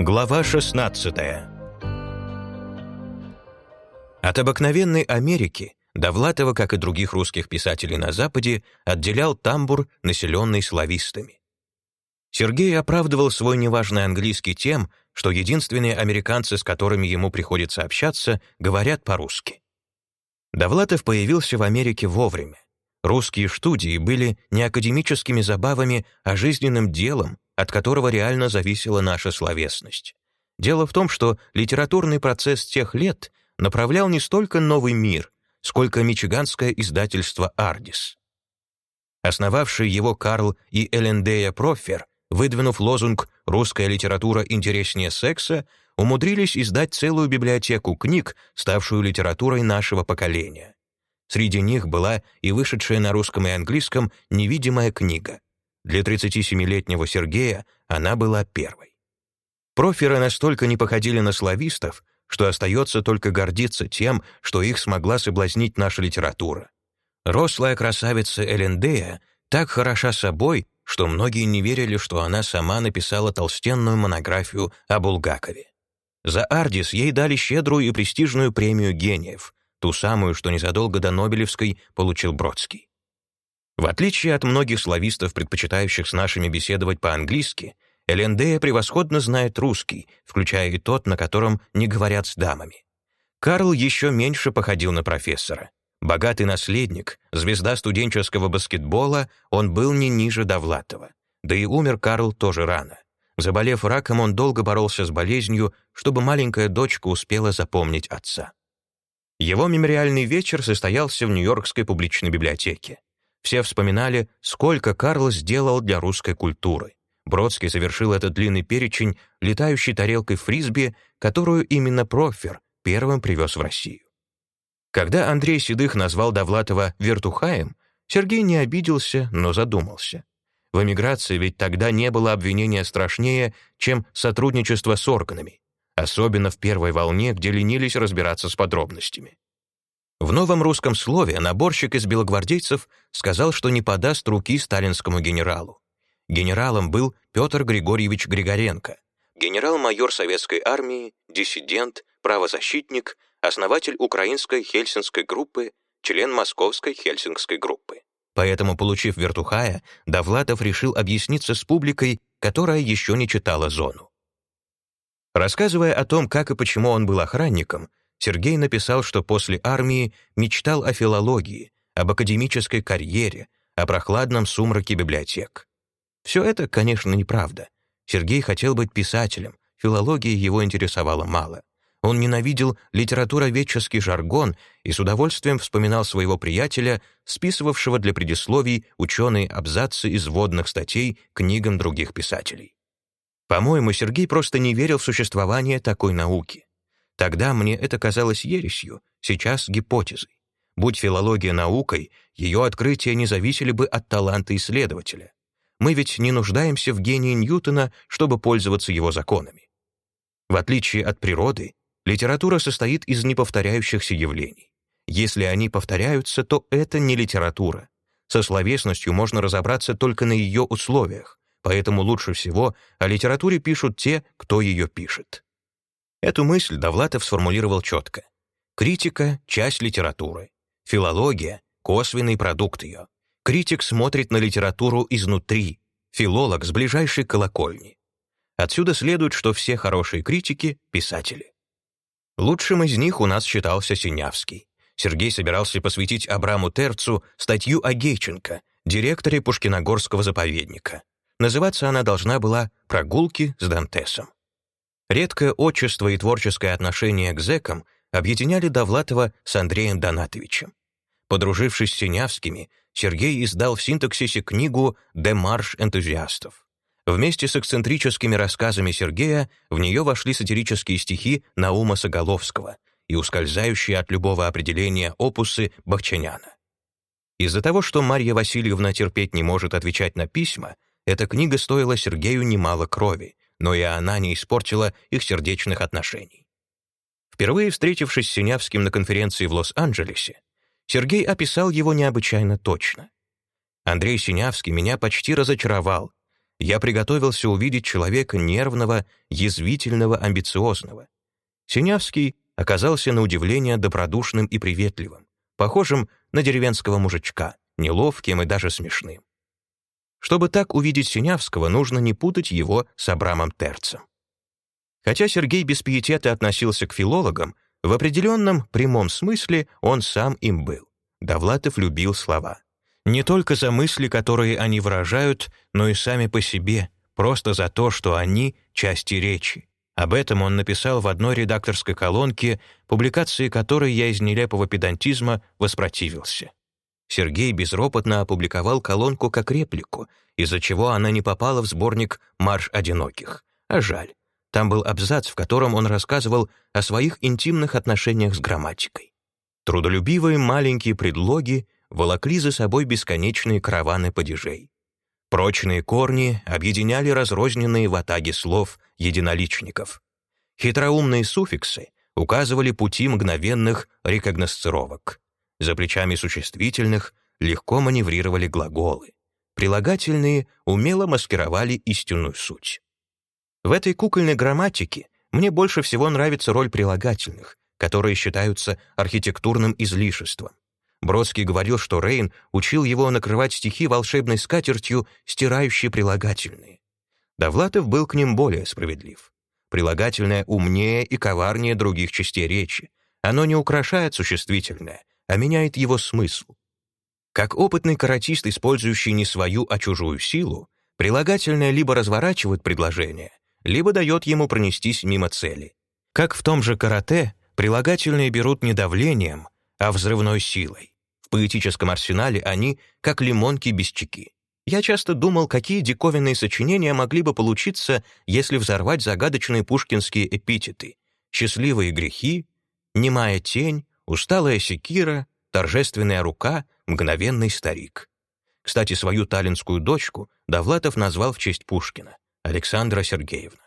Глава 16 От обыкновенной Америки Довлатова, как и других русских писателей на Западе, отделял тамбур, населенный славистами. Сергей оправдывал свой неважный английский тем, что единственные американцы, с которыми ему приходится общаться, говорят по-русски. Довлатов появился в Америке вовремя. Русские студии были не академическими забавами, а жизненным делом, от которого реально зависела наша словесность. Дело в том, что литературный процесс тех лет направлял не столько новый мир, сколько мичиганское издательство «Ардис». Основавший его Карл и Элендея Профер, выдвинув лозунг «Русская литература интереснее секса», умудрились издать целую библиотеку книг, ставшую литературой нашего поколения. Среди них была и вышедшая на русском и английском невидимая книга для 37-летнего Сергея она была первой. Проферы настолько не походили на славистов, что остается только гордиться тем, что их смогла соблазнить наша литература. Рослая красавица Элендея так хороша собой, что многие не верили, что она сама написала толстенную монографию о Булгакове. За «Ардис» ей дали щедрую и престижную премию гениев, ту самую, что незадолго до Нобелевской получил Бродский. В отличие от многих славистов, предпочитающих с нашими беседовать по-английски, Элендея превосходно знает русский, включая и тот, на котором не говорят с дамами. Карл еще меньше походил на профессора. Богатый наследник, звезда студенческого баскетбола, он был не ниже Довлатова. Да и умер Карл тоже рано. Заболев раком, он долго боролся с болезнью, чтобы маленькая дочка успела запомнить отца. Его мемориальный вечер состоялся в Нью-Йоркской публичной библиотеке. Все вспоминали, сколько Карл сделал для русской культуры. Бродский завершил этот длинный перечень летающей тарелкой фрисби, которую именно Профер первым привез в Россию. Когда Андрей Седых назвал Довлатова «вертухаем», Сергей не обиделся, но задумался. В эмиграции ведь тогда не было обвинения страшнее, чем сотрудничество с органами, особенно в первой волне, где ленились разбираться с подробностями. В новом русском слове наборщик из белогвардейцев сказал, что не подаст руки сталинскому генералу. Генералом был Петр Григорьевич Григоренко, генерал-майор советской армии, диссидент, правозащитник, основатель украинской хельсинской группы, член московской хельсинской группы. Поэтому, получив вертухая, Довлатов решил объясниться с публикой, которая еще не читала «Зону». Рассказывая о том, как и почему он был охранником, Сергей написал, что после армии мечтал о филологии, об академической карьере, о прохладном сумраке библиотек. Все это, конечно, неправда. Сергей хотел быть писателем, филология его интересовала мало. Он ненавидел литературоведческий жаргон и с удовольствием вспоминал своего приятеля, списывавшего для предисловий ученые абзацы из вводных статей книгам других писателей. По-моему, Сергей просто не верил в существование такой науки. Тогда мне это казалось ересью, сейчас — гипотезой. Будь филология наукой, ее открытия не зависели бы от таланта исследователя. Мы ведь не нуждаемся в гении Ньютона, чтобы пользоваться его законами. В отличие от природы, литература состоит из неповторяющихся явлений. Если они повторяются, то это не литература. Со словесностью можно разобраться только на ее условиях, поэтому лучше всего о литературе пишут те, кто ее пишет. Эту мысль Довлатов сформулировал четко. Критика — часть литературы. Филология — косвенный продукт ее. Критик смотрит на литературу изнутри, филолог с ближайшей колокольни. Отсюда следует, что все хорошие критики — писатели. Лучшим из них у нас считался Синявский. Сергей собирался посвятить Абраму Терцу статью о Гейченко, директоре Пушкиногорского заповедника. Называться она должна была «Прогулки с Дантесом». Редкое отчество и творческое отношение к зэкам объединяли Довлатова с Андреем Донатовичем. Подружившись с Синявскими, Сергей издал в синтаксисе книгу «Демарш энтузиастов». Вместе с эксцентрическими рассказами Сергея в нее вошли сатирические стихи Наума Соголовского и ускользающие от любого определения опусы Бахчаняна. Из-за того, что Марья Васильевна терпеть не может отвечать на письма, эта книга стоила Сергею немало крови, но и она не испортила их сердечных отношений. Впервые встретившись с Синявским на конференции в Лос-Анджелесе, Сергей описал его необычайно точно. «Андрей Синявский меня почти разочаровал. я приготовился увидеть человека нервного, язвительного, амбициозного. Синявский оказался на удивление добродушным и приветливым, похожим на деревенского мужичка, неловким и даже смешным. Чтобы так увидеть Синявского, нужно не путать его с Абрамом Терцем. Хотя Сергей без пиетета относился к филологам, в определенном прямом смысле он сам им был. Довлатов любил слова. Не только за мысли, которые они выражают, но и сами по себе, просто за то, что они — части речи. Об этом он написал в одной редакторской колонке, публикации которой я из нелепого педантизма воспротивился. Сергей безропотно опубликовал колонку как реплику, из-за чего она не попала в сборник «Марш одиноких». А жаль. Там был абзац, в котором он рассказывал о своих интимных отношениях с грамматикой. Трудолюбивые маленькие предлоги волокли за собой бесконечные караваны падежей. Прочные корни объединяли разрозненные в атаге слов единоличников. Хитроумные суффиксы указывали пути мгновенных рекогносцировок. За плечами существительных легко маневрировали глаголы. Прилагательные умело маскировали истинную суть. В этой кукольной грамматике мне больше всего нравится роль прилагательных, которые считаются архитектурным излишеством. Бродский говорил, что Рейн учил его накрывать стихи волшебной скатертью, стирающей прилагательные. Довлатов был к ним более справедлив. Прилагательное умнее и коварнее других частей речи. Оно не украшает существительное, а меняет его смысл. Как опытный каратист, использующий не свою, а чужую силу, прилагательное либо разворачивает предложение, либо дает ему пронестись мимо цели. Как в том же карате, прилагательные берут не давлением, а взрывной силой поэтическом арсенале они как лимонки без чеки. Я часто думал, какие диковинные сочинения могли бы получиться, если взорвать загадочные пушкинские эпитеты. «Счастливые грехи», «Немая тень», «Усталая секира», «Торжественная рука», «Мгновенный старик». Кстати, свою таллинскую дочку Довлатов назвал в честь Пушкина, Александра Сергеевна.